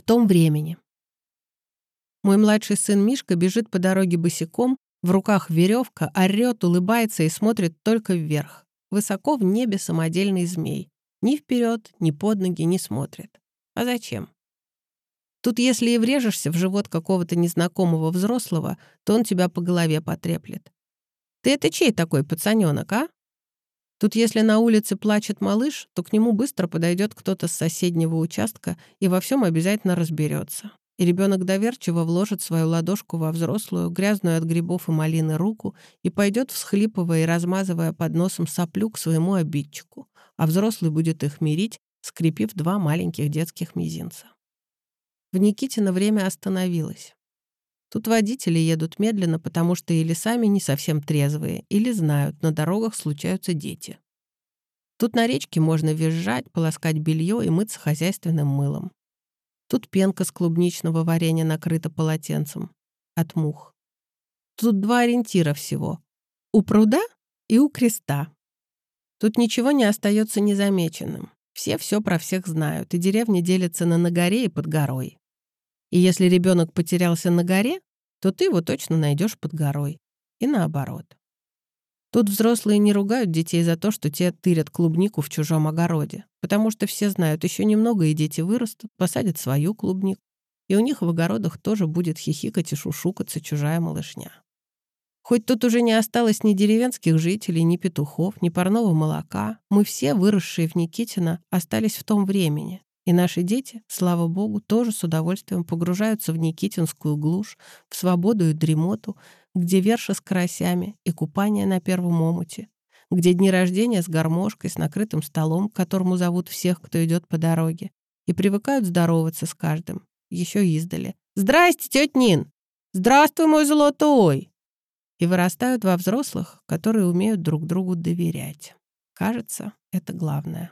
В том времени. Мой младший сын Мишка бежит по дороге босиком, в руках веревка, орёт, улыбается и смотрит только вверх. Высоко в небе самодельный змей. Ни вперед, ни под ноги не смотрит. А зачем? Тут если и врежешься в живот какого-то незнакомого взрослого, то он тебя по голове потреплет. Ты это чей такой пацанёнок, а? Тут если на улице плачет малыш, то к нему быстро подойдет кто-то с соседнего участка и во всем обязательно разберется. И ребенок доверчиво вложит свою ладошку во взрослую, грязную от грибов и малины руку и пойдет, всхлипывая и размазывая под носом соплю к своему обидчику, а взрослый будет их мирить, скрепив два маленьких детских мизинца. В Никитино время остановилось. Тут водители едут медленно, потому что или сами не совсем трезвые, или знают, на дорогах случаются дети. Тут на речке можно визжать, полоскать белье и мыться хозяйственным мылом. Тут пенка с клубничного варенья накрыта полотенцем. От мух. Тут два ориентира всего. У пруда и у креста. Тут ничего не остается незамеченным. Все все про всех знают, и деревня делится на на горе и под горой. И если ребенок потерялся на горе, то ты его точно найдешь под горой. И наоборот. Тут взрослые не ругают детей за то, что те тырят клубнику в чужом огороде, потому что все знают, еще немного и дети вырастут, посадят свою клубнику, и у них в огородах тоже будет хихикать и шушукаться чужая малышня. Хоть тут уже не осталось ни деревенских жителей, ни петухов, ни парного молока, мы все, выросшие в Никитино, остались в том времени, и наши дети, слава богу, тоже с удовольствием погружаются в Никитинскую глушь, в свободу и дремоту, где верша с карасями и купание на первом омуте, где дни рождения с гармошкой, с накрытым столом, к которому зовут всех, кто идет по дороге, и привыкают здороваться с каждым, еще издали. «Здрасте, тетя Нин! Здравствуй, мой золотой!» И вырастают во взрослых, которые умеют друг другу доверять. Кажется, это главное.